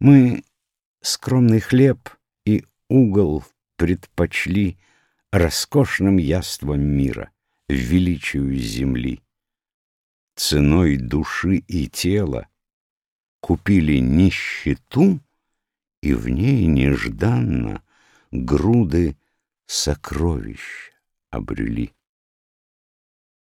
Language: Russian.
Мы скромный хлеб и угол предпочли Роскошным яством мира, величию земли. Ценой души и тела купили нищету, И в ней нежданно груды сокровищ обрели.